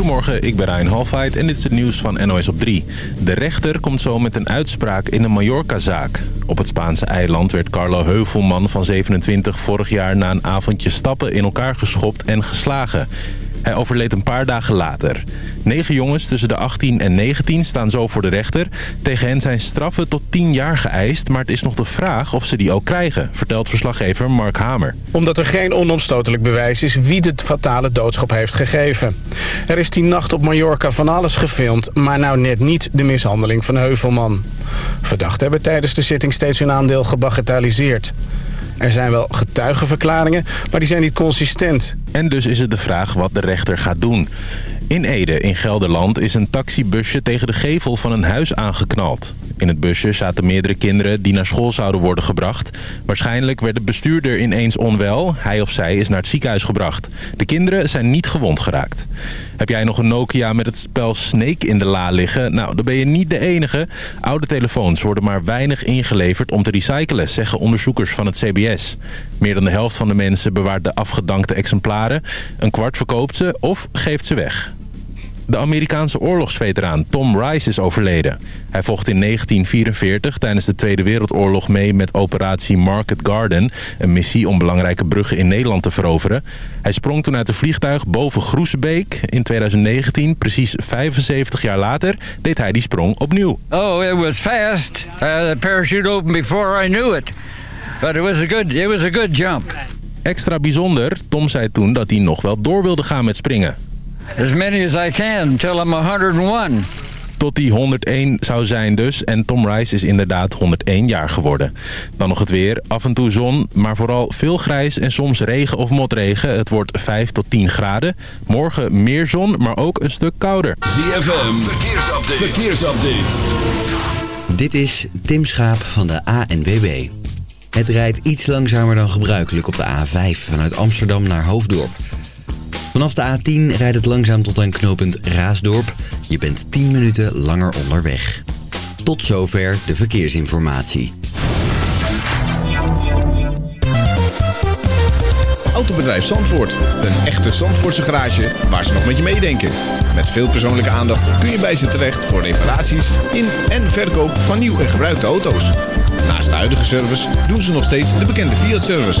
Goedemorgen, ik ben Ryan Halfheid en dit is het nieuws van NOS op 3. De rechter komt zo met een uitspraak in een Mallorca-zaak. Op het Spaanse eiland werd Carlo Heuvelman van 27 vorig jaar na een avondje stappen in elkaar geschopt en geslagen. Hij overleed een paar dagen later. Negen jongens tussen de 18 en 19 staan zo voor de rechter. Tegen hen zijn straffen tot 10 jaar geëist, maar het is nog de vraag of ze die ook krijgen, vertelt verslaggever Mark Hamer. Omdat er geen onomstotelijk bewijs is wie de fatale doodschop heeft gegeven. Er is die nacht op Mallorca van alles gefilmd, maar nou net niet de mishandeling van Heuvelman. Verdachten hebben tijdens de zitting steeds hun aandeel gebagatelliseerd. Er zijn wel getuigenverklaringen, maar die zijn niet consistent. En dus is het de vraag wat de rechter gaat doen. In Ede, in Gelderland, is een taxibusje tegen de gevel van een huis aangeknald. In het busje zaten meerdere kinderen die naar school zouden worden gebracht. Waarschijnlijk werd de bestuurder ineens onwel. Hij of zij is naar het ziekenhuis gebracht. De kinderen zijn niet gewond geraakt. Heb jij nog een Nokia met het spel Snake in de la liggen? Nou, dan ben je niet de enige. Oude telefoons worden maar weinig ingeleverd om te recyclen, zeggen onderzoekers van het CBS. Meer dan de helft van de mensen bewaart de afgedankte exemplaren. Een kwart verkoopt ze of geeft ze weg. De Amerikaanse oorlogsveteraan Tom Rice is overleden. Hij vocht in 1944 tijdens de Tweede Wereldoorlog mee met operatie Market Garden... een missie om belangrijke bruggen in Nederland te veroveren. Hij sprong toen uit een vliegtuig boven Groesbeek. In 2019, precies 75 jaar later, deed hij die sprong opnieuw. Oh, it was fast. Uh, the parachute opened before I knew it. But it was a good, it was a good jump. Extra bijzonder, Tom zei toen dat hij nog wel door wilde gaan met springen. As many as I can until I'm 101. Tot hij 101 zou zijn dus. En Tom Rice is inderdaad 101 jaar geworden. Dan nog het weer. Af en toe zon, maar vooral veel grijs en soms regen of motregen. Het wordt 5 tot 10 graden. Morgen meer zon, maar ook een stuk kouder. ZFM, verkeersupdate. verkeersupdate. Dit is Tim Schaap van de ANWB. Het rijdt iets langzamer dan gebruikelijk op de A5 vanuit Amsterdam naar Hoofddorp. Vanaf de A10 rijdt het langzaam tot aan knooppunt Raasdorp. Je bent 10 minuten langer onderweg. Tot zover de verkeersinformatie. Autobedrijf Zandvoort. Een echte Zandvoortse garage waar ze nog met je meedenken. Met veel persoonlijke aandacht kun je bij ze terecht voor reparaties in en verkoop van nieuw en gebruikte auto's. Naast de huidige service doen ze nog steeds de bekende Fiat-service.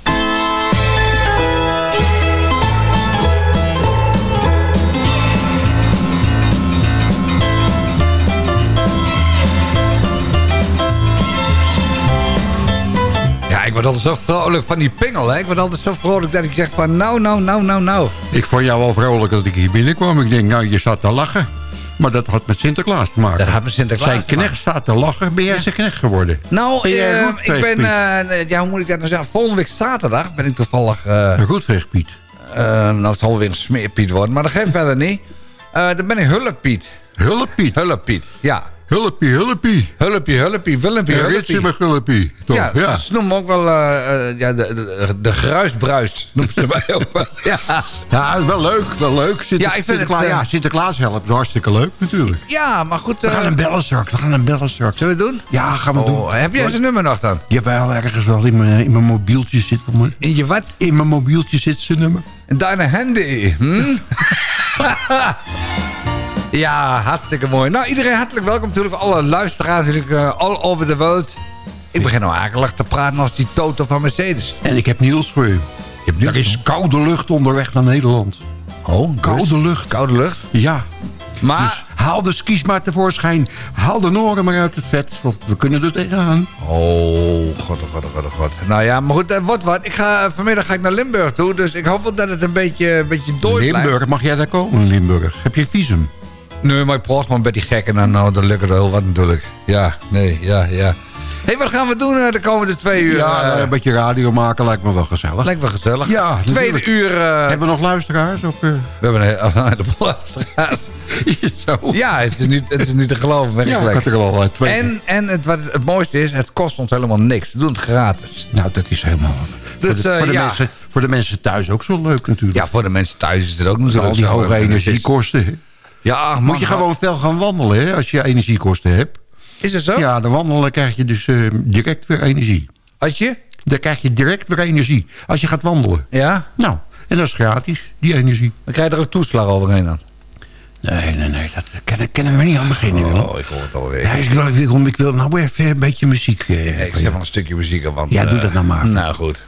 Ja, ik word altijd zo vrolijk van die pingel, hè. Ik word altijd zo vrolijk dat ik zeg van nou, nou, nou, nou, nou. Ik vond jou wel vrolijk dat ik hier binnenkwam. Ik denk, nou, je zat te lachen. Maar dat had met Sinterklaas te maken. Dat had met Sinterklaas Zijn knecht staat te lachen. Ben jij zijn knecht geworden? Nou, Ben eh, ik ben, eh, ja, hoe moet ik dat nou zeggen? Volgende week zaterdag ben ik toevallig, Een goed veegpiet. eh, nou het zal weer een smeerpiet worden, maar dat geeft verder niet. Dan ben ik Hullepiet. Hullepiet. Hullepiet, ja. Hullepie, hullepie. Hullepie, Hullepie, Willempie, ritje met hullepie. Toch? Ja, Ja. ze noemen me ook wel eh, eh, ja, de, de, de. Noemen ze mij ook wel. Ja. Ja, wel leuk, wel leuk. Sinter- Ja, ik vind het, Sinterklaas, eh, ja, Sinterklaas helpt. Hartstikke leuk natuurlijk. ja, maar goed. We gaan hem bellen straks. We gaan hem bellen straks. zullen we het doen? Ja, gaan we doen. Oh, heb jij zijn nummer nog dan? Jawel, ergens wel. In mijn, in mijn mobieltje zit me. In je wat? In mijn mobieltje zit zijn nummer. Deine handy. Hm? ja, hartstikke mooi. Nou, iedereen hartelijk welkom natuurlijk. Alle luisteraars natuurlijk eh, all over the world. Ik begin nou akelig te praten als die Toto van Mercedes. En ik heb nieuws voor hebt Er is koude lucht onderweg naar Nederland. Oh, Koude lucht. Koude lucht. Ja. Maar, Dus haal de skis maar tevoorschijn. Haal de noren maar uit het vet. Want we kunnen er tegenaan. oh, god, oh god, oh god, oh god. Nou ja, maar goed, dat wordt wat. Ik ga, vanmiddag ga ik naar Limburg toe, dus ik hoop wel dat het een beetje, een beetje blijft. Limburg, mag jij daar komen? Limburg. Heb je visum? Nee, maar ik praat maar die gekken en nou, dan lukt het heel wat natuurlijk. Ja, nee, ja, ja. Hé, wat gaan we doen eh, de komende twee uur? Ja, eh? nou, een beetje radio maken lijkt me wel gezellig. Lijkt me gezellig. Ja, Tweede natuurlijk. uur... eh, Hebben we nog luisteraars? Of, we hebben een hele- een heleboel luisteraars. Zo? Ja, het is niet, het is niet te geloven. Ja, ik werkelijk. had er al eh, twee. En, en het, wat het, het mooiste is, het kost ons helemaal niks. We doen het gratis. Nou, dat is helemaal... Dus, voor, de, voor, de ja. mensen, voor de mensen thuis ook zo leuk natuurlijk. Ja, voor de mensen thuis is het ook natuurlijk al die hoge energiekosten. Ja, man, Moet je gewoon veel gaan wandelen hè, als je energiekosten hebt. Is het zo? Ja, dan wandelen krijg je dus eh, direct weer energie. Als je? Dan krijg je direct weer energie. Als je gaat wandelen. Ja? Nou, en dat is gratis, die energie. Dan krijg je er ook toeslag overheen dan. Nee, nee, nee, dat kunnen, kunnen we niet aan beginnen, Willem. Oh, ik hoor het alweer. Ja, ik, wil, ik, wil, ik wil nou even een beetje muziek. eh, ik van zet wel een stukje muziek op. Want, Ja, doe eh, dat nou maar. Nou, goed.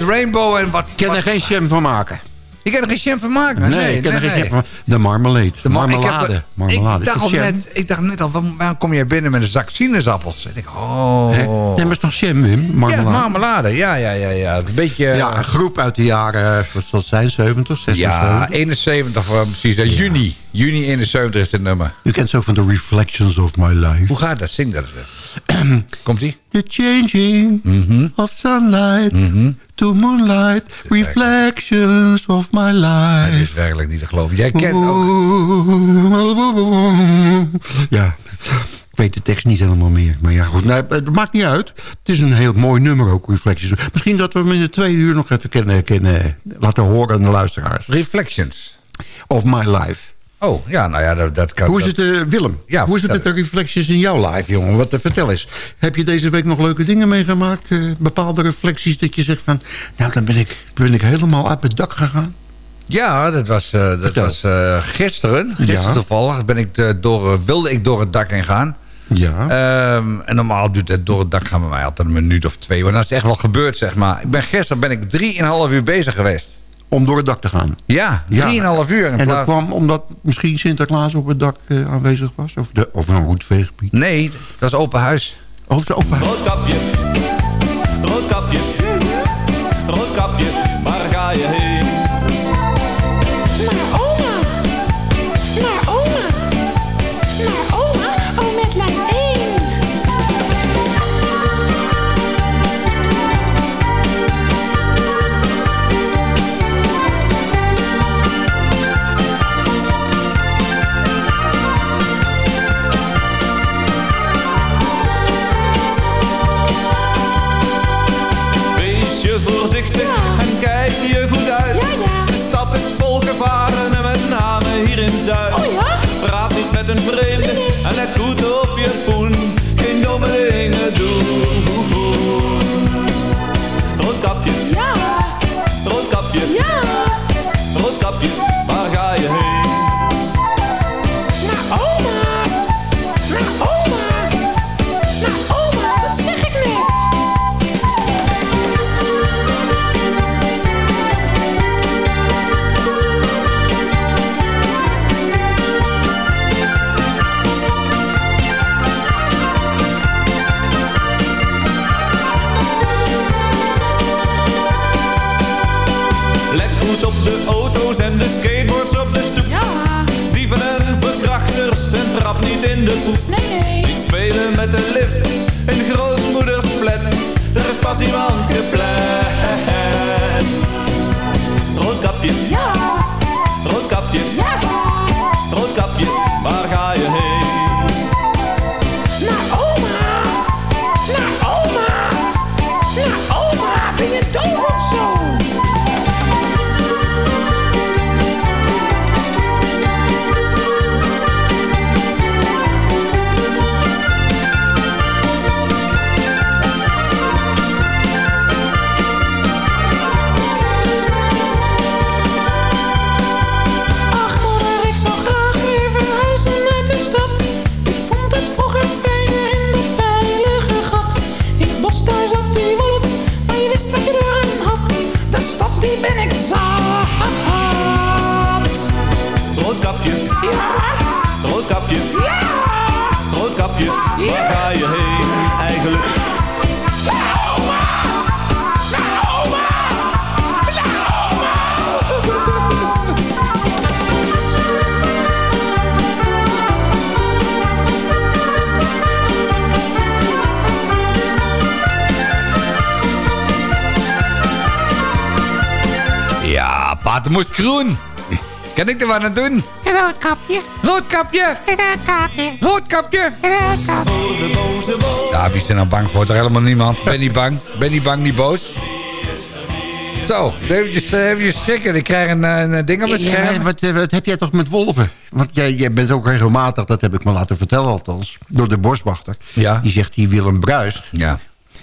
Marmalade, Rainbow en wat... Ik kan er geen jam van maken. Je kan er geen jam van maken? Nee, ik kan er geen nee. jam van De marmalade. De Maar ik heb marmelade. marmelade. Ik dacht, al net, ik dacht net al, waarom, kom jij binnen met een zak sinaasappels? En ik, oh. Hè? Nee, maar het is toch jam, Wim? Ja, Marmelade. marmelade. Ja, ja, ja, ja. Een beetje... Ja, een groep uit de jaren, eh, wat zijn, 70, 60, Ja, 70? 71 voor precies. hè. Juni. Juni 71 is het nummer. U kent ze ook van The Reflections of My Life. Hoe gaat dat? Zing dat eens. Komt-ie? The changing Mhm. of sunlight to moonlight, reflections of my Het life. is werkelijk niet te geloven. Jij kent ook... Ja, ik weet de tekst niet helemaal meer. Maar ja, goed, nee, het maakt niet uit. Het is een heel mooi nummer ook, Reflections. Misschien dat we hem in de tweede uur nog even kunnen, kunnen laten horen aan de luisteraars. Reflections. Of My Life. Oh, ja, nou ja, dat, dat kan... Hoe is dat- het, eh, Willem? Ja, Hoe is het met de reflecties in jouw live, jongen? Wat, eh, vertel eens. Heb je deze week nog leuke dingen meegemaakt? Eh, bepaalde reflecties dat je zegt van... Nou, dan ben ik, ben ik helemaal uit het dak gegaan. Ja, dat was, dat Vertel. was gisteren. Gisteren Ja. toevallig ben ik door, wilde ik door het dak heen gaan. Ja. Ehm, en normaal duurt het door het dak gaan bij mij altijd een minuut of twee. Maar dan is echt wel gebeurd, zeg maar. Ik ben, gisteren ben ik drieënhalf uur bezig geweest. Om door het dak te gaan. Ja, Ja. drieënhalf uur. In En dat kwam omdat misschien Sinterklaas op het dak eh, aanwezig was? Of, de, of een goed veegebied? Nee, het was open huis. Of de open Roodkapje, roodkapje, roodkapje, een vreemde. En let goed auto's en de skateboards op de stoep. Ja, Dieven en verkrachters en trap niet in de poep. nee, nee. Niet spelen met de lift in grootmoeders flat. Er is pas iemand gepland. Roodkapje, Ja, roodkapje, ja. Kan ik er wat aan doen? Roodkapje. Roodkapje, Roodkapje. roodkapje. Roodkapje. Ja, wie is er nou bang voor? Toch helemaal niemand. Ben niet bang. Ben niet bang, niet boos. Zo, eventjes, eh, eventjes schrikken. Ik krijg een, eh, een ding op mijn Ja, scherm. wat, eh, wat heb jij toch met wolven? Want jij, jij bent ook regelmatig, dat heb ik me laten vertellen althans... door de boswachter. Ja. Die zegt, die Willem Bruist... Ja.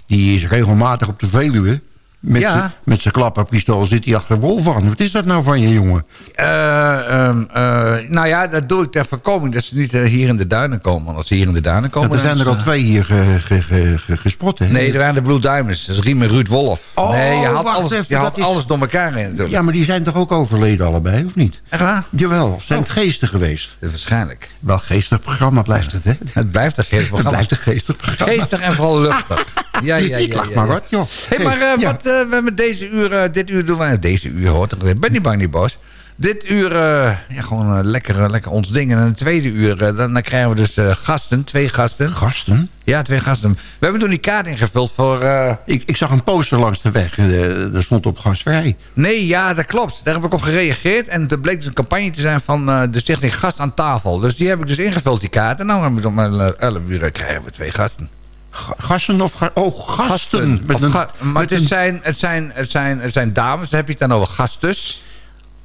die is regelmatig op de Veluwe... met Ja. zijn klapperpistool zit hij achter wolven aan. Wat is dat nou van je, jongen? Eh, ehm, eh, nou ja, dat doe ik ter voorkoming dat ze niet eh, hier in de duinen komen. Want als ze hier in de duinen komen... Ja, er zijn er al twee hier ge, ge, ge- ge- gespot, hè? Nee, er waren de Blue Diamonds. Dat is Riem en Ruud Wolf. Oh, nee, je had, alles, even, je had is- alles door elkaar in natuurlijk. Ja, maar die zijn toch ook overleden allebei, of niet? Echt waar? Jawel, zijn het geesten geweest. Ja, Waarschijnlijk. Wel geestig programma blijft het, hè? Het blijft een geestig Het programma. blijft een geestig programma. Geestig en vooral luchtig. Ja, ja, ja. Maar wat, joh. Hey, maar wat we hebben deze uur, eh, dit uur doen wij, deze uur hoort er, ben niet bang, niet boos. Dit uur, eh, ja, gewoon eh, lekker, eh, lekker ons ding. En in het tweede uur, eh, dan, dan krijgen we dus eh, gasten, twee gasten. Gasten? Ja, twee gasten. We hebben toen die kaart ingevuld voor... eh, Ik, ik zag een poster langs de weg. eh, er stond op gastvrij. Nee, ja, dat klopt. Daar heb ik op gereageerd. En het bleek dus een campagne te zijn van eh, de stichting Gast aan tafel. Dus die heb ik dus ingevuld, die kaart. En nou hebben we om eh, 11 uur eh, krijgen we twee gasten. Ga- Gasten of... Ga oh, gasten. Een, ga- maar met het, een- zijn, het, zijn, het, zijn, het zijn dames, dan heb je het dan over gastes.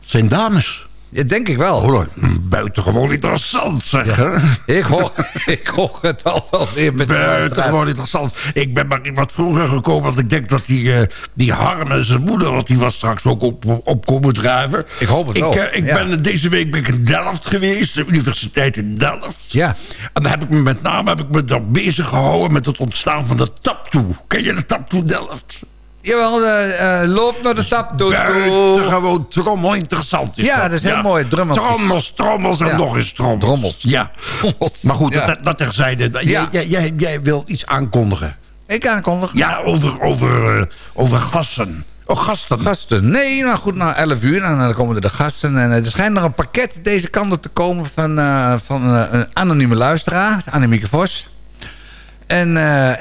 het zijn dames. Ja, denk ik wel. Oh, dat- buitengewoon interessant, zeg. Ik, hoor, ik hoor het al wel weer met Buitengewoon interessant. Ik ben maar wat vroeger gekomen, want ik denk dat die, eh, die Harm en zijn moeder... dat die was straks ook op, op komen drijven. Ik hoop het ik, wel, eh, ik ja. ben, deze week ben ik in Delft geweest, de universiteit in Delft. Ja. En dan heb ik me met name heb ik me daar bezig gehouden... met het ontstaan van de taptoe. Ken je de taptoe Delft? Jawel, eh, eh, loop naar de tap. Doe, doe. Buitengewoon trommel interessant. Is Ja, dat is heel mooi, drummeltjes. Trommels, trommels en Ja. nog eens trommels. Drommels. Ja. Maar goed, Ja. dat, dat terzijde. Jij, jij, jij, jij wil iets aankondigen. Ik aankondig. Ja, over, over, eh, over gasten. Oh, gasten. Gasten. Nee, nou goed, na 11 uur. En dan komen er de gasten. En er schijnt nog een pakket deze kant op te komen van, van een anonieme luisteraar. Annemieke Vos. En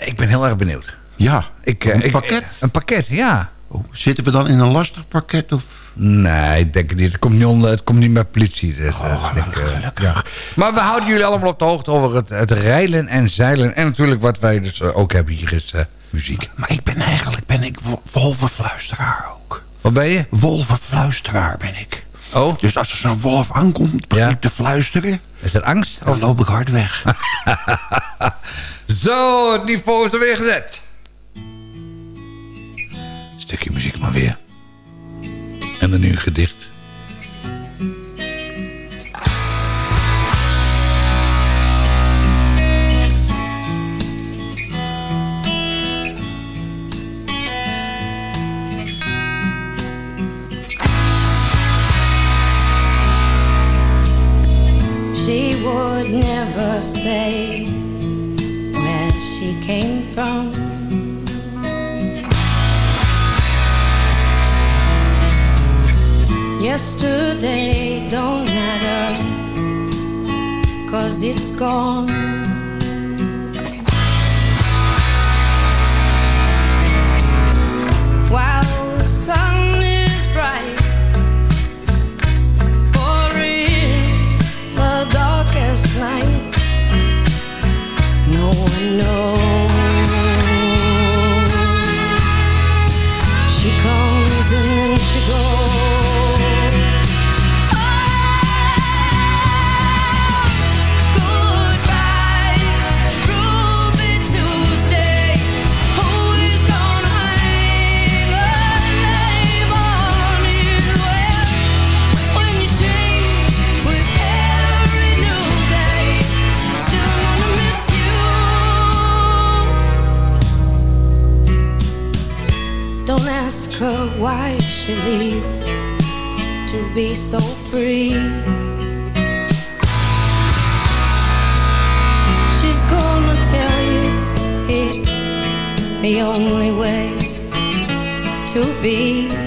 ik ben heel erg benieuwd. Ja, Ik, eh, een ik- pakket. een pakket, ja. Oh, zitten we dan in een lastig pakket? Of? Nee, ik denk het niet. Het komt niet, onder, het komt niet met politie. Dus, eh, Oh, ik denk, eh, gelukkig. ja. Maar we houden jullie allemaal op de hoogte over het, het reilen en zeilen. En natuurlijk wat wij dus eh, ook hebben hier is eh, muziek. Maar ik ben eigenlijk ben ik wo- wolvenfluisteraar ook. Wat ben je? Wolvenfluisteraar ben ik. Oh? Dus als er zo'n wolf aankomt, begin ik te fluisteren. Is dat angst? Dan loop ik hard weg. Zo, het niveau is er weer gezet. Stukje muziek maar weer. En dan nu een gedicht. She would never say where she came from. Yesterday don't matter, cause it's gone. While the sun is bright, for in the darkest night, no one knows. Don't ask her why she leaves to be so free. She's gonna tell you it's the only way to be.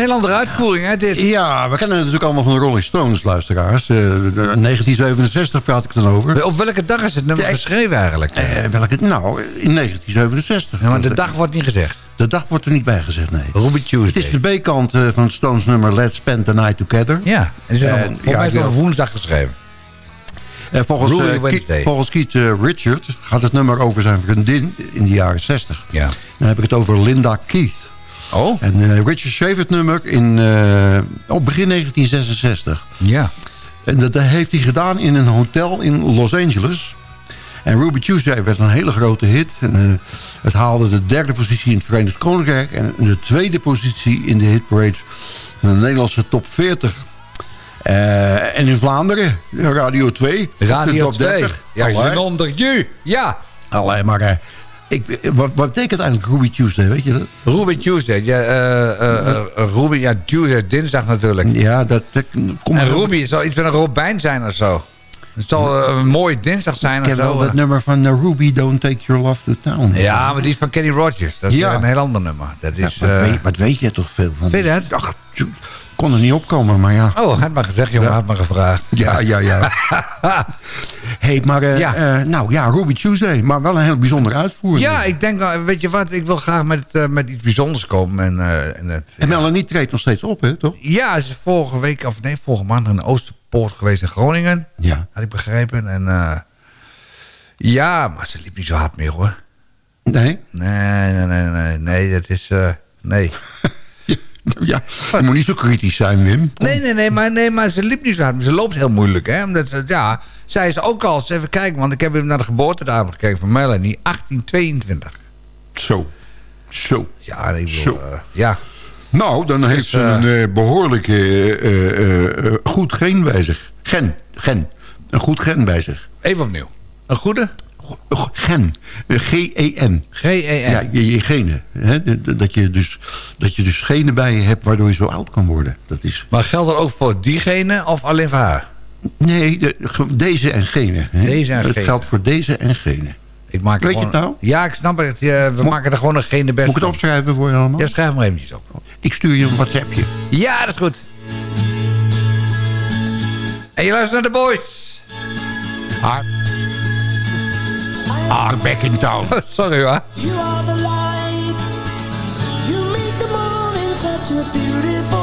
Heel andere uitvoering, hè, dit? Ja, we kennen het natuurlijk allemaal van de Rolling Stones, luisteraars. Eh, de- 1967 praat ik dan over. Op welke dag is het nummer geschreven eigenlijk? Eh, welke, nou, in 1967. Ja, maar de dag wordt niet gezegd. De dag wordt er niet bij gezegd, nee. Ruby Tuesday. Het is de B-kant eh, van het Stones nummer Let's Spend the Night Together. Ja, en is volgens mij het op woensdag geschreven. En volgens, eh, Keith- volgens Keith eh, Richard gaat het nummer over zijn vriendin in de jaren 60. Ja. Dan heb ik het over Linda Keith. Oh? En eh, Richard schreef het nummer in eh, oh, begin 1966. Ja. En dat heeft hij gedaan in een hotel in Los Angeles. En Ruby Tuesday werd een hele grote hit. En, eh, het haalde de derde positie in het Verenigd Koninkrijk... en de tweede positie in de hitparade van de Nederlandse top 40. Eh, en in Vlaanderen, Radio 2. Radio top 2. 30. Ja, je onder je. Ja. Allee, maar ik, wat, wat betekent eigenlijk Ruby Tuesday, weet je dat? Ruby Tuesday. Ja, eh, eh, eh, Ruby, ja, Tuesday, dinsdag natuurlijk. Ja, dat, dat komt En Ruby zal iets van een robijn zijn of zo. Het zal een mooie dinsdag zijn Ik of heb wel dat nummer van Ruby Don't Take Your Love to Town. Ja, maar die is van Kenny Rogers. Dat is Ja. een heel ander nummer. Dat Ja, is... wat, weet, wat weet je toch veel van? Vind je dat? Ach, kon er niet opkomen, maar ja. Oh, had maar gezegd, jongen. Ja. Had maar gevraagd. Ja, ja, ja. hey, maar eh, Ja. eh, nou ja, Ruby Tuesday. Maar wel een heel bijzondere uitvoering. Ja, ik denk, wel, weet je wat, ik wil graag met, eh, met iets bijzonders komen. En, eh, en het, En Melanie treedt nog steeds op, hè, toch? ja, ze is vorige week, of nee, vorige maand in Oosterpoort geweest in Groningen. Ja. Had ik begrepen. En eh, ja, maar ze liep niet zo hard meer hoor. Nee? Nee, nee, nee, nee, nee, dat is, eh, nee. Ja, je moet niet zo kritisch zijn, Wim. Kom. Nee, nee, nee, maar, nee, maar ze liep niet zo hard. Maar Ze loopt heel moeilijk, hè. Omdat, ze- ja, zij is ook al, eens even kijken, want ik heb even naar de geboortedatum gekeken van Melanie. 1822. Zo. Zo. Ja, ik wil, Zo. eh, ja. Nou, dan heeft ze een eh, behoorlijke eh, eh, eh, goed gen bij zich. Gen, gen. Een goed gen bij zich. Even opnieuw. Een goede? Gen. G-E-N. G-E-N. Ja, je, je genen. Hè? Dat, je dus, dat je dus genen bij je hebt waardoor je zo oud kan worden. Dat is... Maar geldt dat ook voor diegene of alleen voor haar? Nee, de- deze en gene. Hè? Deze en Het gene. geldt voor deze en gene. Ik maak Weet je het nou? Ja, ik snap het. We maken er gewoon een gene best Moet ik het opschrijven voor je allemaal? Ja, schrijf maar eventjes op. Ik stuur je een WhatsAppje. Ja, dat is goed. En je luistert naar de boys. Ah, ah back in town. Sorry hoor. You are the light. You make the morning such a beautiful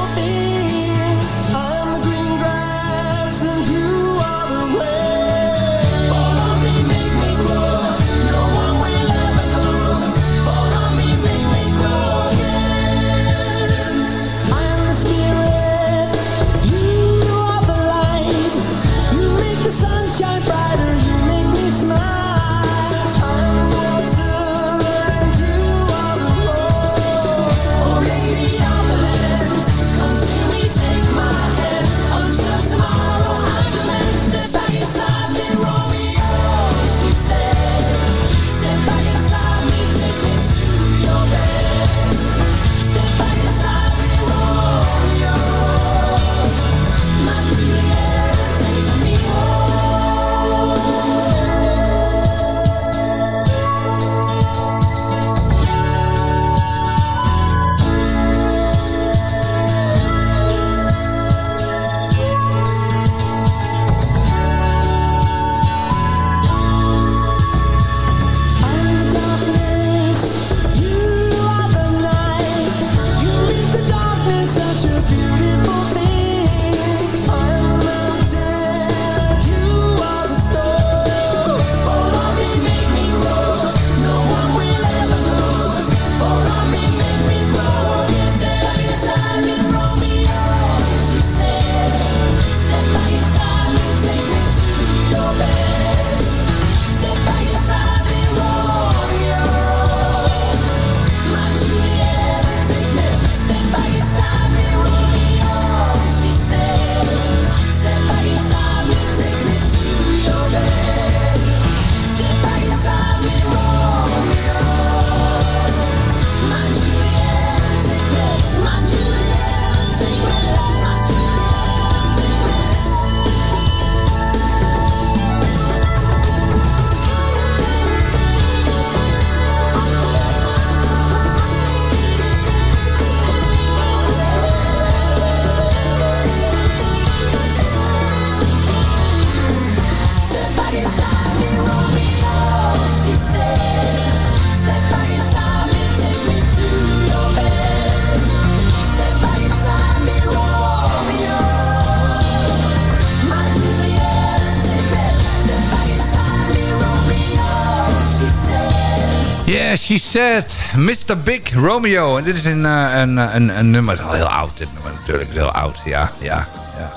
she said, Mr. Big Romeo. En dit is een, eh, een, een, een nummer, het is al heel oud dit nummer natuurlijk, heel oud, ja, ja, ja.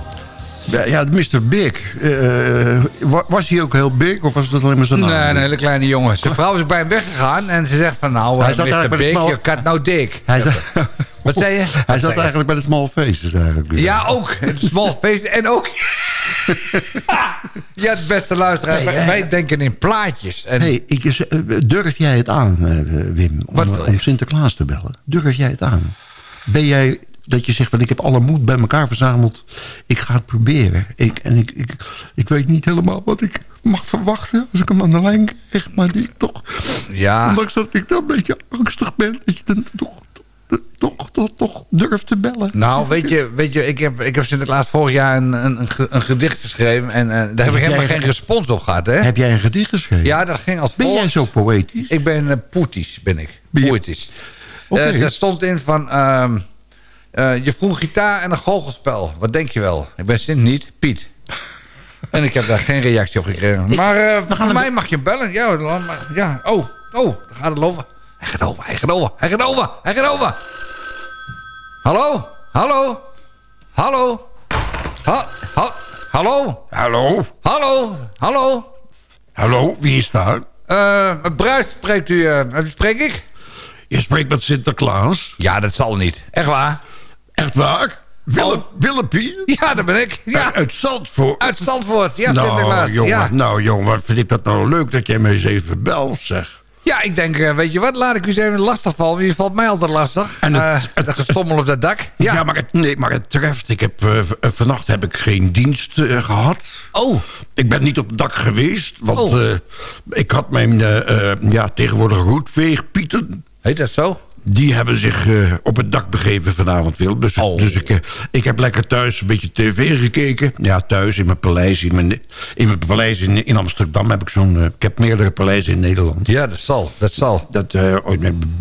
Ja, ja, Mr. Big. Eh, wa- was hij ook heel big of was dat alleen maar zijn naam? Nee, een hele kleine jongen. Zijn vrouw is bij hem weggegaan en ze zegt van... Nou, Hij zat Mr. Big, je kat nou dik. Hij zat, Wat zei je? hij zat eigenlijk bij de Small Faces eigenlijk. Ja, ook. Small face en ook... ja, het beste luisteraar. Wij, denken in plaatjes. En Hey, ik, eh, durf jij het aan, eh, Wim, om, om Sinterklaas te bellen? Durf jij het aan? Ben jij dat je zegt, van ik heb alle moed bij elkaar verzameld. Ik ga het proberen. Ik, en ik, ik, ik weet niet helemaal wat ik mag verwachten als ik hem aan de lijn krijg. Maar die toch, Ja. ondanks dat ik dan een beetje angstig ben... dat je dan toch, toch, toch, toch, durft te bellen. Nou, weet je, weet je ik, heb, ik heb Sinterklaas vorig jaar een, een, een ge- een gedicht geschreven... en eh, daar heb ik helemaal geen respons op gehad, hè? Heb jij een gedicht geschreven? Ja, dat ging als Ben jij volgt. zo poëtisch? Ik ben eh, poetisch, ben ik. Ben Poetisch. Eh, daar stond in van... ehm, eh, je vroeg gitaar en een goochelspel. Wat denk je wel? Ik ben Sint niet, Piet. En ik heb daar geen reactie op gekregen. maar voor mij mag je bellen. Ja, ja. Oh, oh, daar gaat het over. Hij gaat over, hij gaat over, hij gaat over, hij gaat over. Hallo? Hallo? Hallo? Ha, ha, hallo? Hallo? Hallo? Hallo? Hallo, wie is daar? Eh, Bruis spreekt u, eh, spreek ik? Je spreekt met Sinterklaas. Ja, dat zal niet. Echt waar? Echt waar? Willem, Oh. Willempie? Ja, dat ben ik. Ja, Uit Zandvoort. uit Zandvoort. Ja, nou, Sinterklaas. jongen, Ja. nou, jongen, wat vind ik dat nou leuk dat jij me eens even belt, zeg. Ja, ik denk, eh, weet je wat, laat ik u eens even lastig vallen. Je valt mij altijd lastig. En het- dat gestommel op dat dak. Ja, Ja. maar, het, nee, maar het treft. Ik heb, eh, vannacht heb ik geen dienst eh, gehad. Oh, Ik ben niet op het dak geweest, want Oh. ik had mijn ja, tegenwoordig roetveegpieten. heet dat zo? Die hebben zich eh, op het dak begeven vanavond, Willem. Dus, Oh. dus ik, eh, ik heb lekker thuis een beetje tv gekeken. Ja, thuis in mijn paleis. In mijn, in mijn paleis in, in Amsterdam heb ik zo'n... eh, ik heb meerdere paleizen in Nederland. Ja, dat zal. Dat zal. Dat,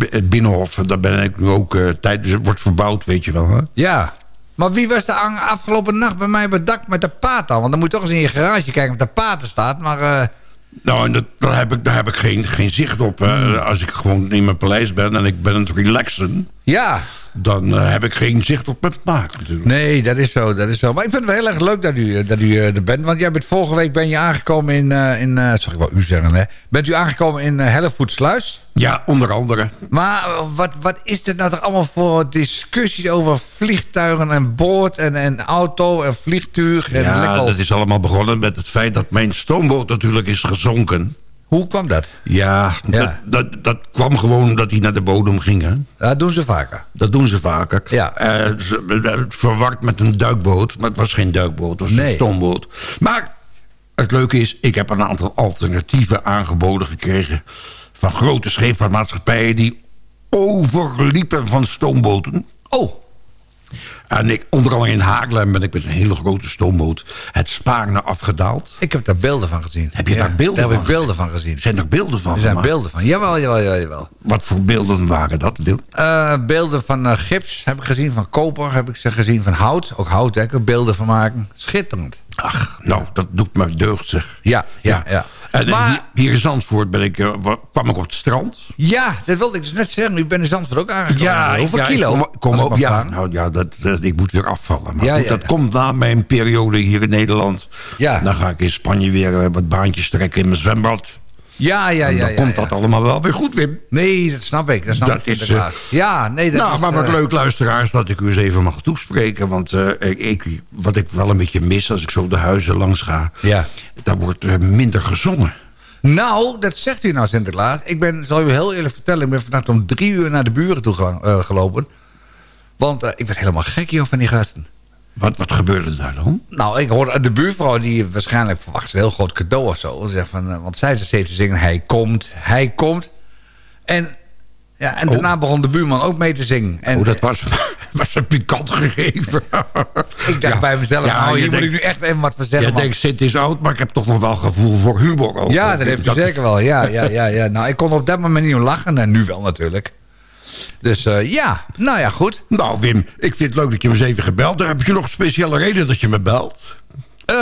het Binnenhof, daar ben ik nu ook tijd... Dus het wordt verbouwd, weet je wel. Hè? Ja. Maar wie was de afgelopen nacht bij mij op het dak met de paard dan? Want dan moet je toch eens in je garage kijken of de paard er staat. Maar Nou, en dat, daar heb ik, daar heb ik geen, geen zicht op. Hè. Als ik gewoon in mijn paleis ben en ik ben aan het relaxen... ja. dan eh, heb ik geen zicht op mijn paard natuurlijk. Nee, dat is zo, dat is zo. Maar ik vind het wel heel erg leuk dat u, eh, dat u eh, er bent. Want jij bent vorige week ben je aangekomen in... eh in sorry, ik wou u zeggen, hè. Bent u aangekomen in uh, Hellevoetsluis? Ja, onder andere. Maar wat, wat is dit nou toch allemaal voor discussies over vliegtuigen en boord en, en auto en vliegtuig? En ja, lekker- dat is allemaal begonnen met het feit dat mijn stoomboot natuurlijk is gezonken. Hoe kwam dat? Ja, Ja. Dat, dat, dat kwam gewoon dat hij naar de bodem ging. Hè? Dat doen ze vaker. Dat doen ze vaker. Ja. Eh, verward met een duikboot. Maar het was geen duikboot, het was Nee. een stoomboot. Maar het leuke is, ik heb een aantal alternatieven aangeboden gekregen... van grote scheepvaartmaatschappijen die overliepen van stoomboten. Oh, En ik, onder andere in Haarlem ben ik met een hele grote stoomboot... het Spaarne afgedaald. ik heb daar beelden van gezien. Heb je daar beelden daar van heb ik beelden van gezien. Zijn er beelden van Er zijn gemaakt? beelden van. Jawel, jawel, jawel. jawel. Wat voor beelden waren dat, Wil? Eh, beelden van eh, gips heb ik gezien, van koper heb ik ze gezien, van hout. Ook hout, hè, kan ik beelden van maken. Schitterend. Ach, nou, dat doet me deugd, zeg. Ja, ja, ja. En eh, Maar- hier, in Zandvoort ben ik, eh, wa- kwam ik op het strand. Ja, dat wilde ik dus net zeggen. U bent in Zandvoort ook aangekomen. Hoeveel ja, kilo? Ik kom, op, ja, vragen? nou, ja dat, dat- ik moet weer afvallen. Maar Ja, goed, ja, dat ja. komt na mijn periode hier in Nederland. Ja. Dan ga ik in Spanje weer eh, wat baantjes trekken in mijn zwembad. Ja, ja, en ja. dan ja, komt dat allemaal wel weer goed, Wim. Nee, dat snap ik. Dat snap Dat ik is, Sinterklaas. Ja, nee, dat nou, is, maar wat eh, leuk, luisteraars, dat ik u eens even mag toespreken. Want eh, ik, wat ik wel een beetje mis als ik zo de huizen langs ga... Ja. daar wordt eh, minder gezongen. Nou, dat zegt u nou Sinterklaas. Ik ben, zal u heel eerlijk vertellen, ik ben vannacht om drie uur naar de buren toe eh, gelopen. Want eh, ik werd helemaal gek joh, van die gasten. Wat, wat gebeurde daar dan? Nou, ik hoorde de buurvrouw die waarschijnlijk verwacht een heel groot cadeau of zo. Van, eh, want zij steeds te zingen, hij komt, hij komt. En, ja, en daarna begon de buurman ook mee te zingen. En, oh, dat was, was een pikant gegeven. Ik dacht Ja. bij mezelf, Ja, nou, je hier moet ik nu echt even wat voor zeggen. Je man. denkt, Sint is oud, maar ik heb toch nog wel gevoel voor humor. Ook. Ja, dat heeft u zeker wel. Ja, ja, ja, ja. Nou, ik kon op dat moment niet om lachen. En nu wel natuurlijk. Dus eh, ja, nou ja, goed. Nou, Wim, ik vind het leuk dat je me eens even gebeld. hebt. Heb je nog een speciale reden dat je me belt? Eh,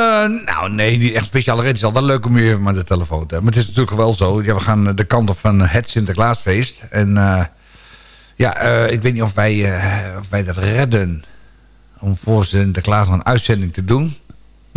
nou, nee, niet echt speciale reden. Het is altijd leuk om je even met de telefoon te hebben. Maar het is natuurlijk wel zo. Ja, we gaan de kant op van het Sinterklaasfeest. En eh, ja, ik weet niet of wij, of wij dat redden... om voor Sinterklaas een uitzending te doen.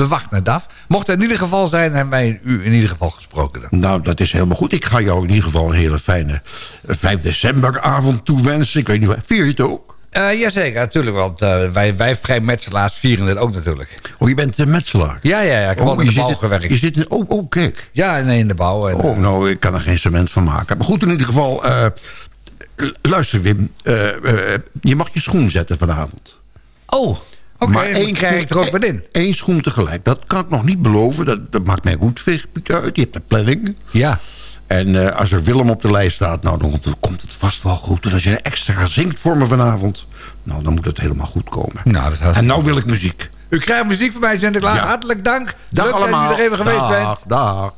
We wachten het af. Mocht het in ieder geval zijn, hebben wij u in ieder geval gesproken. Dan. Nou, dat is helemaal goed. Ik ga jou in ieder geval een hele fijne eh, 5 decemberavond toewensen. Ik weet niet, waar- vier je het ook? Eh jazeker, natuurlijk. Want eh, wij, wij vrijmetselaars vieren het ook natuurlijk. Oh, je bent een metselaar? Ja, ja, ja. Ik heb Oh, altijd in de bouw in- gewerkt. Je zit in... Oh, oh, kijk. Ja, nee, in de bouw. En, Oh, nou, ik kan er geen cement van maken. Maar goed, in ieder geval... eh, luister, Wim. eh, eh, je mag je schoen zetten vanavond. Oh, Maar één krijg ik er ook wat in. Eén schoen tegelijk. Dat kan ik nog niet beloven. Dat, dat maakt mij goed uit. Je hebt een planning. Ja. En eh, als er Willem op de lijst staat... nou, dan komt- het vast wel goed. En als je extra zingt voor me vanavond... nou, dan moet het helemaal goed komen. Nou, dat en nou wil ik muziek. U krijgt muziek van mij, Sinterklaas. Ja. Hartelijk dank. Dag Leuk allemaal. dat u er even geweest dag, bent. Dag.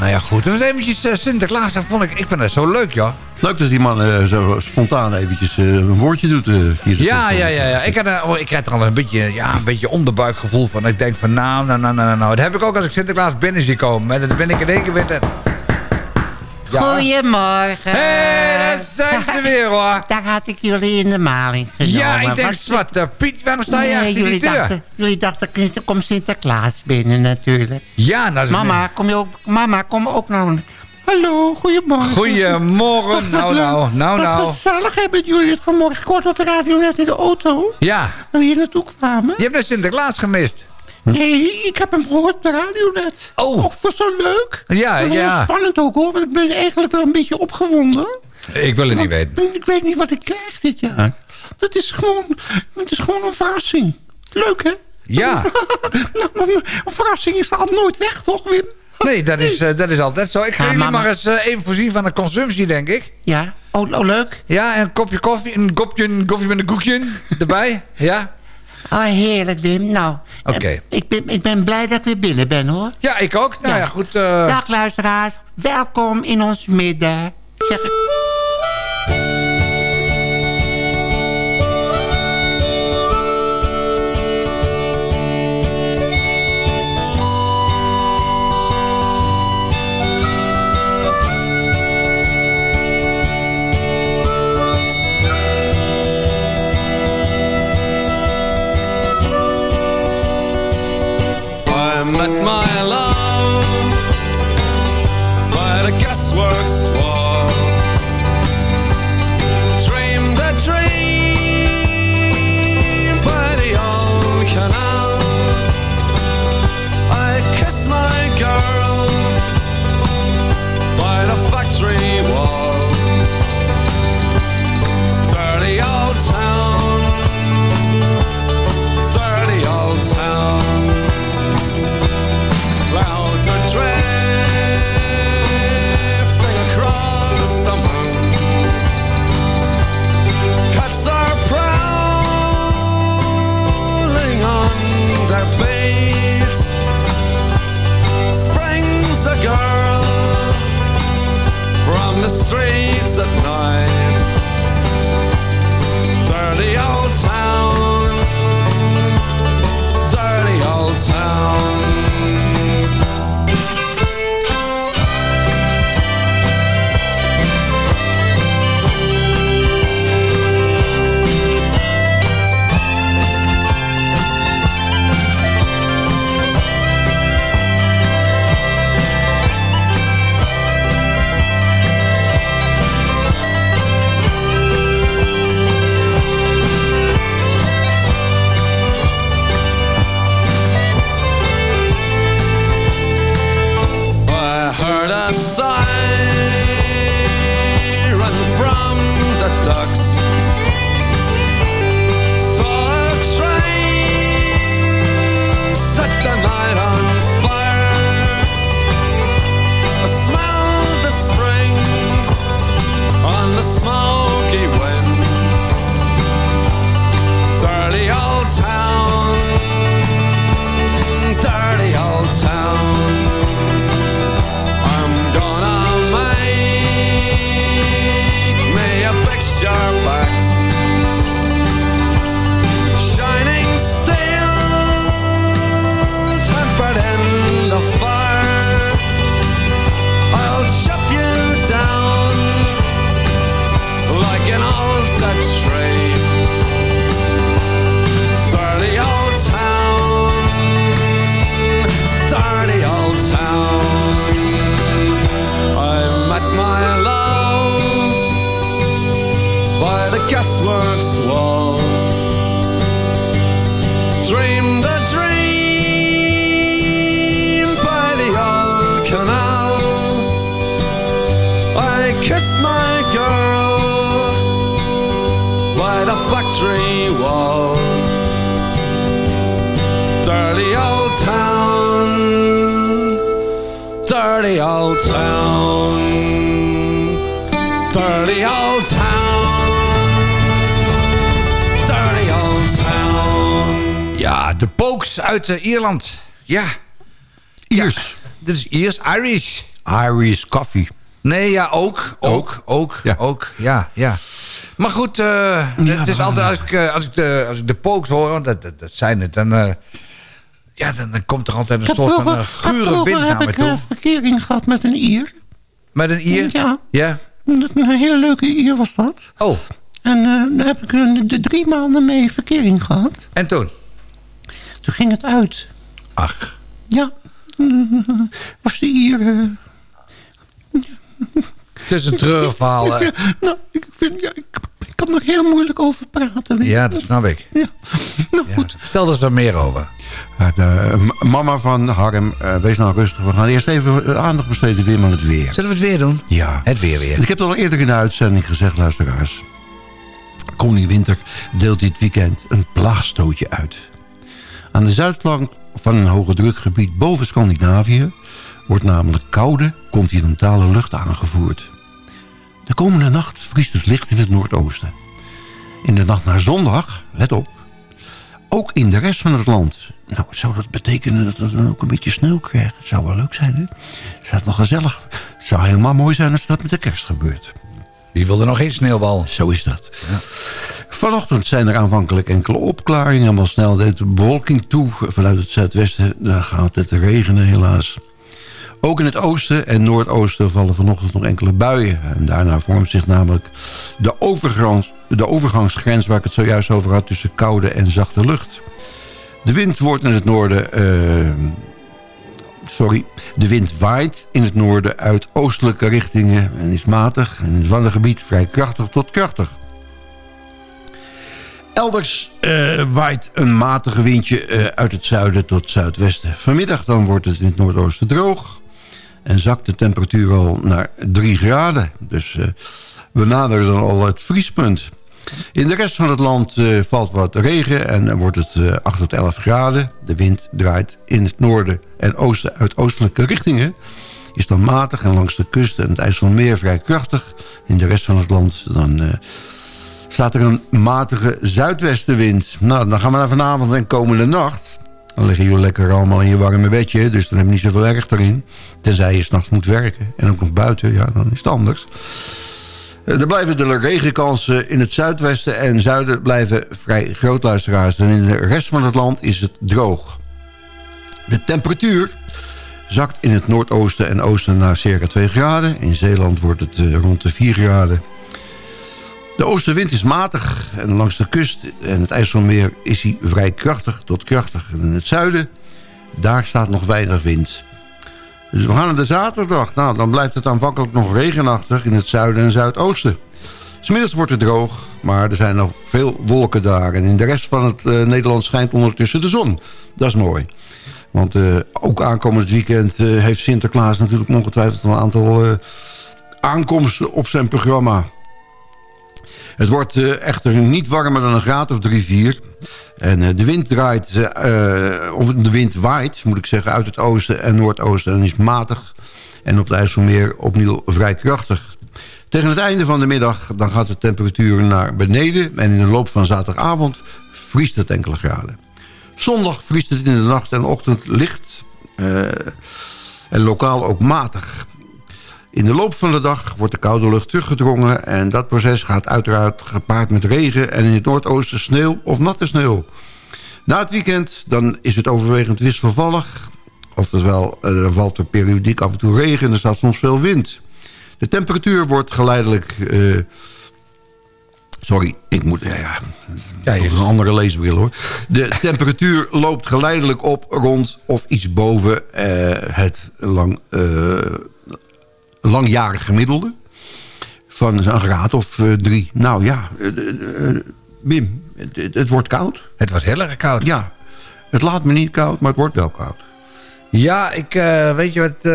Nou ja goed. Dat was eventjes eh, Sinterklaas, dat vond ik, ik vind dat zo leuk, joh. Leuk dat die man eh, zo spontaan eventjes eh, een woordje doet. eh, via de Ja, ja, ja, ja. Ik, had, er- oh, ik krijg er al een beetje, ja, een beetje onderbuikgevoel van. Ik denk van, nou, nou, nou, nou, nou. Dat heb ik ook als ik Sinterklaas binnen zie komen. hè. Dan ben ik in één keer weer... Ja. Goedemorgen. Hé, daar zijn ze weer, hoor. Daar had ik jullie in de maling genomen. Ja, ik denk, Zwarte Piet, waarom sta je Nee, achter jullie die deur? dachten, jullie dachten, er komt Sinterklaas binnen natuurlijk. Ja, nou... dat is- Mama, kom je ook, mama, kom ook nou. Hallo, goedemorgen. Goedemorgen. Nou, nou, nou, Wat nou. gezellig hebben jullie het vanmorgen kort op de radio net in de auto. Ja, Waar we hier naartoe kwamen. je hebt net Sinterklaas gemist. Nee, ik heb hem gehoord op de radio net. Oh. Och, wat zo leuk. Ja, Wat ja. Heel spannend ook hoor, want ik ben eigenlijk wel een beetje opgewonden. Ik wil het niet weten. Ik weet niet wat ik krijg dit jaar. Dat is gewoon, het is gewoon een verrassing. Leuk hè? Ja. Nou, een verrassing is al nooit weg toch Wim? Nee, dat is, eh, dat is altijd zo. Ik ga Ja, jullie mama. maar eens eh, even voorzien van de consumptie, denk ik. Ja, oh, oh leuk. Ja, en een kopje koffie, een kopje koffie met een koekje erbij. Ja? Oh heerlijk Wim. Nou, Oké. ik, ben, ik ben blij dat ik weer binnen ben hoor. Ja, ik ook. Nou ja, goed. eh, Dag luisteraars, welkom in ons midden. Zeg ik. Met my love kissed my girl by the factory wall. Dirty old town, dirty old town, dirty old town, dirty old town. Ja, de Pokes uit eh, Ierland. Ja. Iers. dit is Iers, Irish. Irish coffee. Nee, ja, ook. Ook, ook, Ja. ook. Ja, ja. Maar goed, eh, het is altijd als ik, eh, als ik, de, als ik de Pokes hoor, want dat, dat, dat zijn het, dan, eh, ja, dan, dan komt er altijd een heb soort van gure wind naar heb me ik eh, toe. verkering gehad met een Ier. Met een Ier? Ja. Ja. Dat- Een hele leuke Ier was dat. Oh. En eh, daar heb ik de drie maanden mee verkering gehad. En toen? Toen ging het uit. Ach. Ja. Was de Ier... Het is een treurig verhaal. hè. ja, nou, ik, vind, ja, ik, ik kan er heel moeilijk over praten. Ja, dat snap ik. Ja. Nou, Ja, Vertel er eens wat meer over. De eh, mama van Harm, eh, wees nou rustig. We gaan eerst even eh, aandacht besteden weer aan het weer. Zullen we het weer doen? Ja. Het weer weer. Ik heb het al eerder in de uitzending gezegd, luisteraars. Koning Winter deelt dit weekend een plaagstootje uit. Aan de zuidflank van een hoge drukgebied boven Scandinavië... wordt namelijk koude continentale lucht aangevoerd. De komende nacht vriest het licht in het noordoosten. In de nacht naar zondag, let op... ook in de rest van het land. Nou, zou dat betekenen dat we dan ook een beetje sneeuw krijgen? Het zou wel leuk zijn, hè? Het staat wel gezellig. Het zou helemaal mooi zijn als dat met de kerst gebeurt. Wie wil er nog geen sneeuwbal? Zo is dat. Vanochtend zijn er aanvankelijk enkele opklaringen... maar snel deed de bewolking toe. Vanuit het zuidwesten daar gaat het regenen helaas. Ook in het oosten en noordoosten vallen vanochtend nog enkele buien. En daarna vormt zich namelijk de, de overgangsgrens... waar ik het zojuist over had tussen koude en zachte lucht. De wind wordt in het noorden... eh, sorry, de wind waait in het noorden uit oostelijke richtingen en is matig. En in het Waddengebied vrij krachtig tot krachtig. Elders eh, waait een matige windje eh, uit het zuiden tot zuidwesten. Vanmiddag dan wordt het in het noordoosten droog. En zakt de temperatuur al naar 3 graden. Dus eh, we naderen dan al het vriespunt. In de rest van het land eh, valt wat regen en dan wordt het eh 8 tot 11 graden. De wind draait in het noorden en oosten uit oostelijke richtingen. Is dan matig en langs de kust en het IJsselmeer vrij krachtig. In de rest van het land dan, staat er een matige zuidwestenwind. Nou, dan gaan we naar vanavond en komende nacht. Dan liggen jullie lekker allemaal in je warme bedje. Dus dan heb je niet zoveel erg erin. Tenzij je s'nachts moet werken. En ook nog buiten, ja, dan is het anders. Eh, Er blijven de regenkansen in het zuidwesten en zuiden blijven vrij groot luisteraars. En in de rest van het land is het droog. De temperatuur zakt in het noordoosten en oosten naar circa 2 graden. In Zeeland wordt het eh, rond de 4 graden. De oostenwind is matig en langs de kust en het IJsselmeer is hij vrij krachtig tot krachtig. In het zuiden, daar staat nog weinig wind. Dus we gaan naar de zaterdag. Nou, dan blijft het aanvankelijk nog regenachtig in het zuiden en zuidoosten. Smiddags wordt het droog, maar er zijn nog veel wolken daar. En in de rest van het eh, Nederland schijnt ondertussen de zon. Dat is mooi. Want eh, ook aankomend weekend eh, heeft Sinterklaas natuurlijk ongetwijfeld een aantal aankomsten op zijn programma. Het wordt eh, echter niet warmer dan een graad of 3, 4. En eh, de wind draait, eh, of de wind waait, moet ik zeggen, uit het oosten en noordoosten. En is matig. En op het IJsselmeer opnieuw vrij krachtig. Tegen het einde van de middag dan gaat de temperatuur naar beneden. En in de loop van zaterdagavond vriest het enkele graden. Zondag vriest het in de nacht en ochtend licht. en lokaal ook matig. In de loop van de dag wordt de koude lucht teruggedrongen... en dat proces gaat uiteraard gepaard met regen... en in het noordoosten sneeuw of natte sneeuw. Na het weekend dan is het overwegend wisselvallig. Oftewel, eh, er valt er periodiek af en toe regen... en er staat soms veel wind. De temperatuur wordt geleidelijk... eh, sorry, ik moet... Ja, ja, Ja, je- een andere leesbril hoor. De temperatuur loopt geleidelijk op rond of iets boven eh, het lang, eh, langjarig gemiddelde. Van een graad of eh, drie. Nou ja, eh, eh, eh, Wim, het, wordt koud. Het wordt heel erg koud. Ja, het laat me niet koud, maar het wordt wel koud. Ja, ik, weet je wat,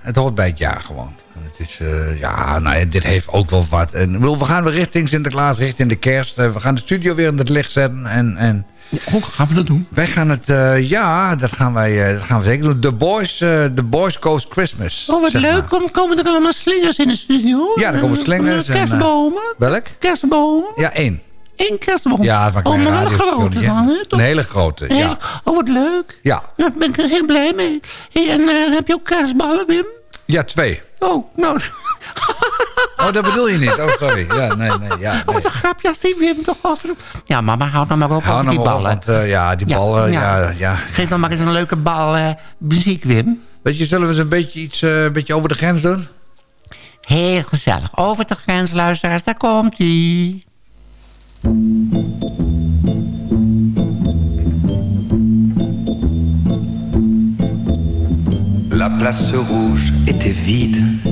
het hoort bij het jaar gewoon. Het is, ja, nou ja, dit heeft ook wel wat. En, we gaan weer richting Sinterklaas, richting de kerst. We gaan de studio weer in het licht zetten. En, en Hoe gaan we dat doen? wij gaan het, eh, ja, dat gaan, wij, eh, dat gaan we zeker doen. The Boys, eh, The Boys Coast Christmas. Oh, wat leuk. maar. Komen er allemaal slingers in de studio? Ja, er komen slingers en, Kerstbomen? Welk? Kerstbomen? Ja, één. Eén kerstboom? Ja, het maakt oh, een wel een grote dan, hè? toch? Een hele grote, ja. Oh, wat leuk. Ja, Nou, daar ben ik heel blij mee. Hey, en heb je ook kerstballen, Wim? ja twee. Oh, nou... Oh, dat bedoel je niet. Oh, sorry. Ja, nee, nee, ja. Oh, wat een grapje als die Wim toch over... Ja, mama, houd nou maar op Hou over nou die maar op, ballen. want eh, ja, die ballen, ja. ja, ja. Geef dan maar eens een leuke bal eh, muziek, Wim. Weet je, zullen we eens een beetje iets eh, een beetje over de grens doen? Heel gezellig. Over de grens, luisteraars, daar komt-ie. La place rouge était vide.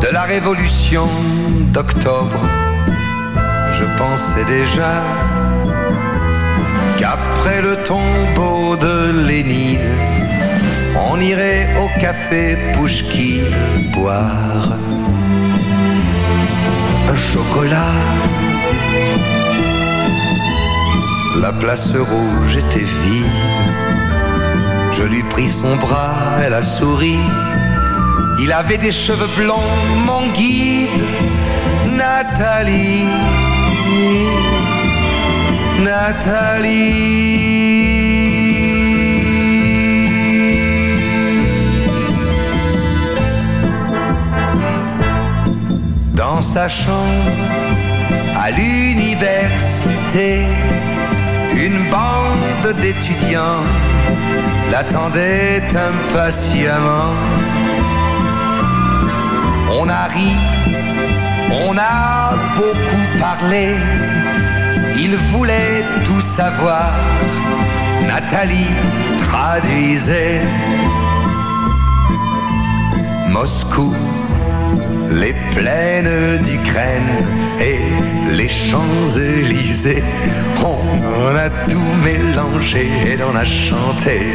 de la révolution d'octobre. Je pensais déjà qu'après le tombeau de Lénine, on irait au café Pouchkine boire un chocolat. La place rouge était vide. Je lui pris son bras, elle a souri. Il avait des cheveux blonds, mon guide, Nathalie. Nathalie. Dans sa chambre, à l'université, une bande d'étudiants l'attendait impatiemment. On a beaucoup parlé, il voulait tout savoir. Nathalie traduisait Moscou, les plaines d'Ukraine et les Champs-Élysées. On a tout mélangé et on a chanté.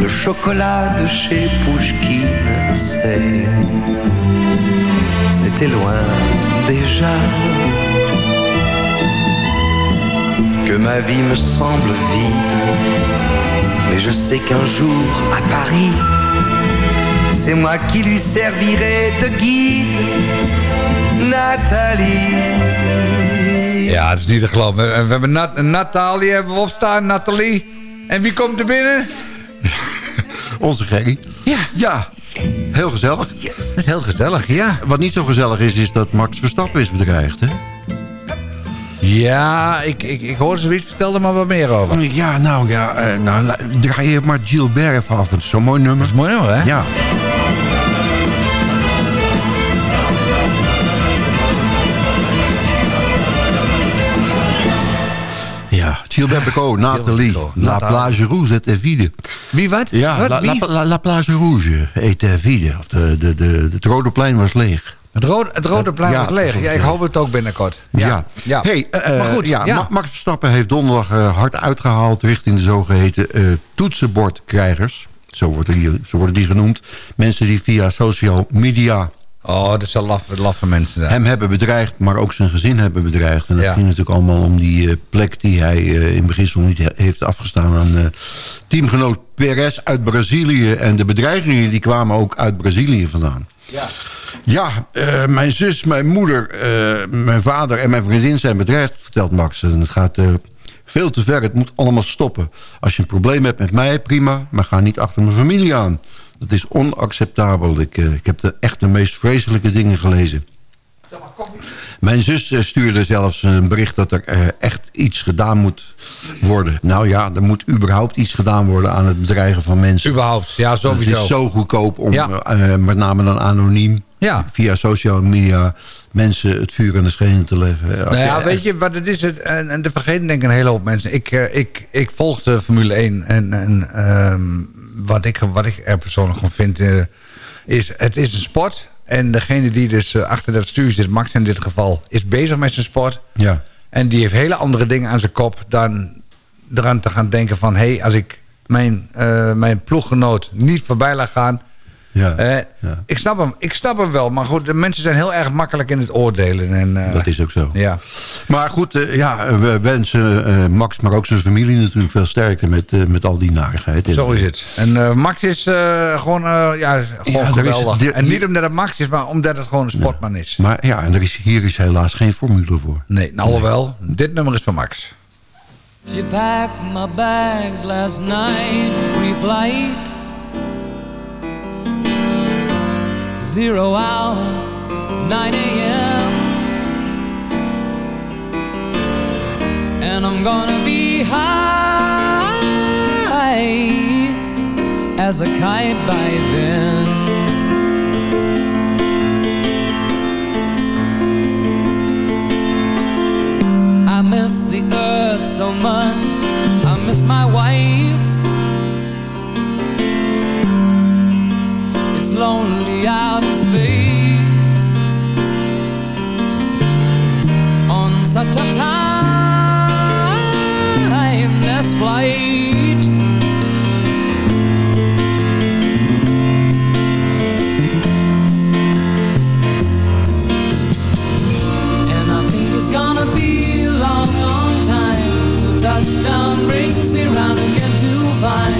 le chocolat de chez Pouchkine. C'était loin déjà. Que ma vie me semble vide, mais je sais qu'un jour à Paris, c'est moi qui lui servirai de guide, Nathalie. Ja, dat is niet te geloven. We, hebben Nat Natalie hebben we opstaan, Nathalie. En wie komt er binnen? Onze Gerry. Ja. Ja, heel gezellig. Dat is heel gezellig, ja. Wat niet zo gezellig is, is dat Max Verstappen is bedreigd, hè? Ja, ik, ik, ik hoorde zoiets. Vertel er maar wat meer over. Ja, nou ja, eh, nou, draai je maar Gilbert even af. Dat is zo'n mooi nummer. Dat is mooi nummer, hè? Ja. Gilbert Becot, Nathalie. La. Plage Rouge est vide. Wie wat? Ja, Wat? La, la, la, La Plage Rouge est vide. De, de, de, het Rode Plein was leeg. Het rode, het rode plein Ja, was leeg. Ja, ik hoop het ook binnenkort. Ja. Ja. ja. Hey, eh, maar goed, ja, ja. Ma- Max Verstappen heeft donderdag eh, hard uitgehaald... richting de zogeheten eh, toetsenbordkrijgers. Zo worden, die, zo worden die genoemd. Mensen die via social media Oh, dat zal laffe, laffe mensen zijn. hem hebben bedreigd... maar ook zijn gezin hebben bedreigd. En dat Ja. ging natuurlijk allemaal om die eh, plek... die hij eh, in beginsel niet he- heeft afgestaan aan eh, teamgenoot Perez uit Brazilië. En de bedreigingen die kwamen ook uit Brazilië vandaan. Ja. Ja, mijn zus, mijn moeder, mijn vader en mijn vriendin zijn bedreigd, vertelt Max. En het gaat veel te ver, het moet allemaal stoppen. Als je een probleem hebt met mij, prima, maar ga niet achter mijn familie aan. Dat is onacceptabel. Ik, eh, ik heb de, echt de meest vreselijke dingen gelezen. Mijn zus eh, stuurde zelfs een bericht dat er eh, echt iets gedaan moet worden. Nou ja, er moet überhaupt iets gedaan worden aan het bedreigen van mensen. Überhaupt, ja, Het sowieso. is zo goedkoop om, Ja. met name dan anoniem, Ja. via social media, mensen het vuur aan de schenen te leggen. Nou ja, weet je, wat het is het, en, en de vergeten denk ik een hele hoop mensen. Ik, ik, ik volg de Formule 1 en, en ehm, wat, ik, wat ik er persoonlijk van vind, eh, is het is een sport. En degene die dus eh, achter dat stuur zit, Max in dit geval, is bezig met zijn sport. Ja. En die heeft hele andere dingen aan zijn kop dan eraan te gaan denken van... hé, hey, als ik mijn, eh, mijn ploeggenoot niet voorbij laat gaan... Ja, eh, ja. ik, snap hem, ik snap hem wel, maar goed, de mensen zijn heel erg makkelijk in het oordelen. En, eh, Dat is ook zo. Ja. Maar goed, eh, ja, we wensen eh, Max, maar ook zijn familie natuurlijk veel sterker met, met al die narigheid. Zo is het. En eh, Max is eh, gewoon, eh, ja, gewoon is- geweldig. de- en niet omdat het Max is, maar omdat het gewoon een sportman is. Maar ja, en er is, hier is helaas geen formule voor. Nee, nou alhoewel, dit nummer is van Max. She packed my bags last night, pre-flight. Zero hour, 9 a.m. And I'm gonna be high as a kite by then. I miss the earth so much. I miss my wife. Lonely out in space on such a timeless flight. And I think it's gonna be a long, long time till touchdown brings me round again to find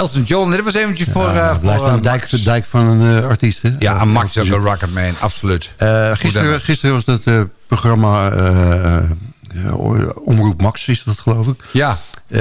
Elton John, dit was eventjes voor... Blijft voor een eh, dijk, Max. dijk van een eh, artiest, hè? Ja, Max is ook een rocketman, absoluut. Gisteren, gisteren was dat programma Omroep Max, is dat geloof ik. Ja. Dat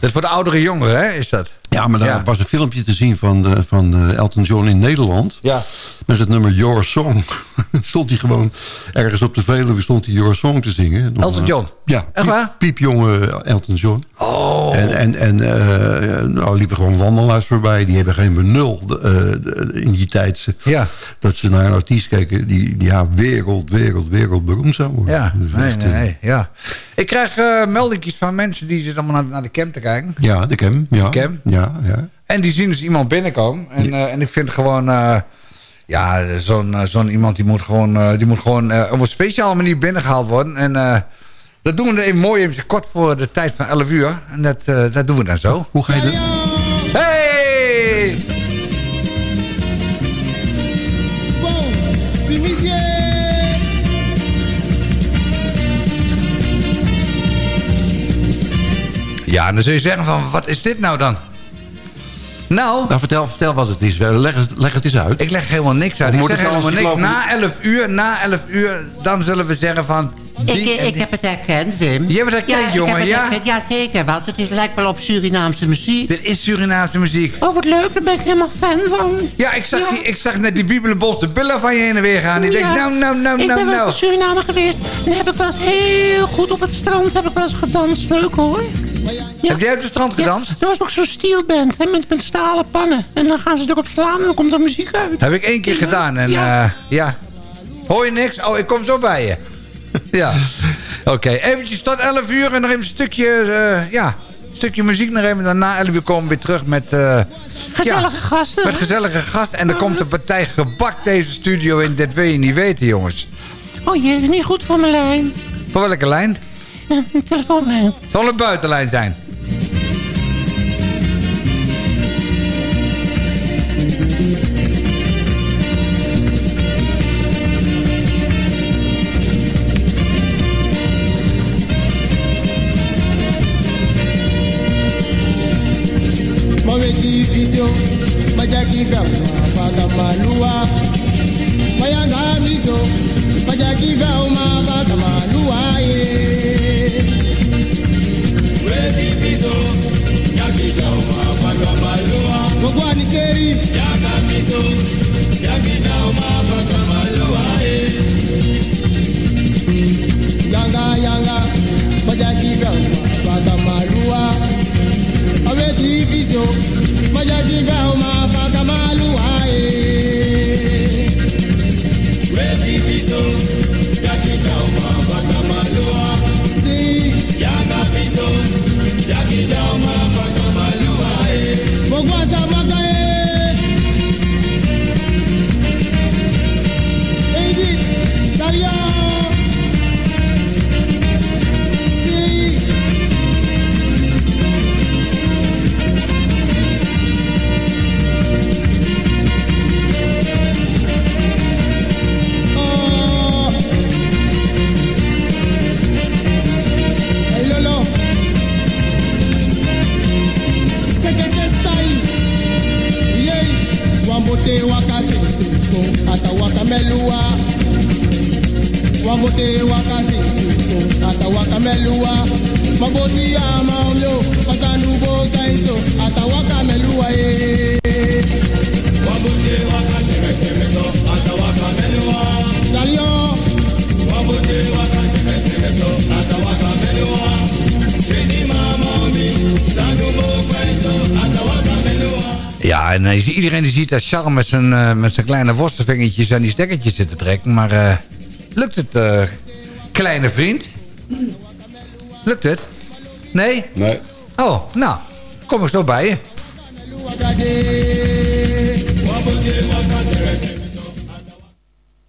is voor de oudere jongeren, hè, is dat? Ja, maar daar Ja. was een filmpje te zien van, eh, van eh, Elton John in Nederland. Ja. Met het nummer Your Song. stond hij gewoon ergens op de Veluwe stond hij Your Song te zingen. Nog, Elton John? Ja. Echt waar? Piepjonge Elton John. Oh. En, en, en eh, nou, liepen gewoon wandelaars voorbij. Die hebben geen benul in die tijd. Ja. Dat ze naar een artiest keken die, die ja, wereld, wereld, wereld beroemd zou worden. Ja, Dus nee, echt, nee, nee, ja. Ik krijg eh meldingjes van mensen die zitten allemaal naar, naar de camp te kijken. Ja, de Cam. Ja, Cam? Ja, ja. En die zien dus iemand binnenkomen. En, eh, en ik vind gewoon... eh, ja, zo'n zo'n iemand die moet gewoon, eh, die moet gewoon op een speciale manier binnengehaald worden. En eh, dat doen we even mooi even kort voor de tijd van 11 uur. En dat, eh, dat doen we dan zo. Hoe ga je dat? Ja, en dan zul je zeggen van, wat is dit nou dan? Nou, Nou, vertel, vertel wat het is. Leg het, leg het eens uit. ik leg helemaal niks uit. Of Ik zeg helemaal niks. lopen? Na 11 uur, na 11 uur, dan zullen we zeggen van... Ik, die en ik heb het herkend, Wim. Je hebt het herkend, ja, jongen, ik heb ja? herkend. Ja, zeker, want het is, lijkt wel op Surinaamse muziek. Dit is Surinaamse muziek. Oh, wat leuk, daar ben ik helemaal fan van. Ja, ik zag, Ja. Die, ik zag net die biebelenbos de billen van je heen en weer gaan. Ik denk, Ja. nou, nou, nou, Ik nou, ben wel nou. in Suriname geweest. En heb ik wel eens heel goed op het strand heb ik wel eens gedanst. Leuk hoor. Ja. Heb jij op het strand gedanst? Ja, er was ook zo'n steelband hè, met, met stalen pannen. En dan gaan ze erop slaan en dan komt er muziek uit. Heb ik één keer gedaan en Ja. ja. ja. Hoor je niks? Oh, ik kom zo bij je. Ja. Oké, eventjes tot 11 uur en nog even een stukje, eh, ja, een stukje muziek nog even. Dan na 11 uur komen we weer terug met... eh, Gezellige gasten. Met gezellige gasten. En er komt een partij gebak deze studio in. Dat wil je niet weten, jongens. Oh jee, is niet goed voor mijn lijn. Voor welke lijn? Zal een buitenlijn zijn? Dat Charles met zijn, eh, met zijn kleine worstenvingertjes aan die stekkertjes zit te trekken. Maar eh, lukt het, eh, kleine vriend? Lukt het? Nee? Nee. Oh, nou, kom ik zo bij je.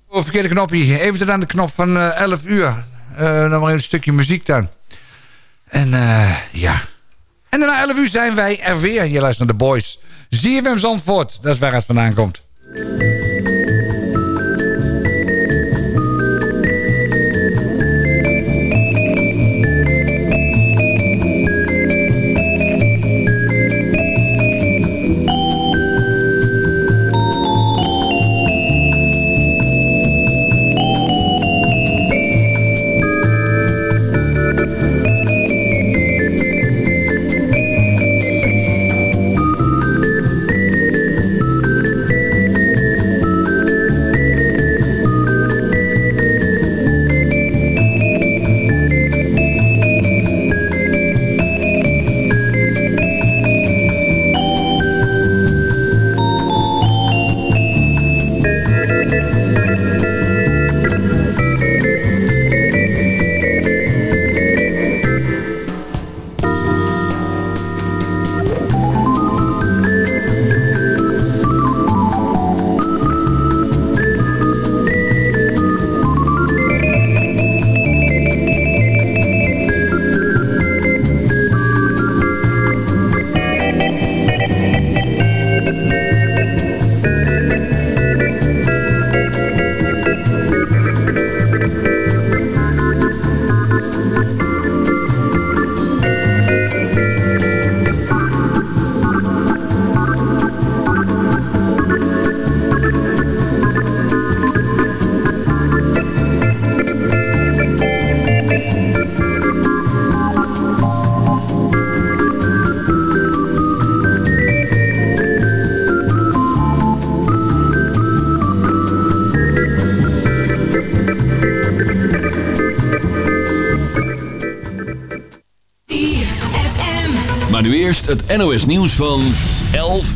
Oh, verkeerde knopje. Even tot aan de knop van eh 11 uur. Dan maar even een stukje muziek dan. En ja. En daarna 11 uur zijn wij er weer. Je luistert naar de boys. ZFM Zandvoort. Dat is waar het vandaan komt. Het NOS nieuws van 11 uur.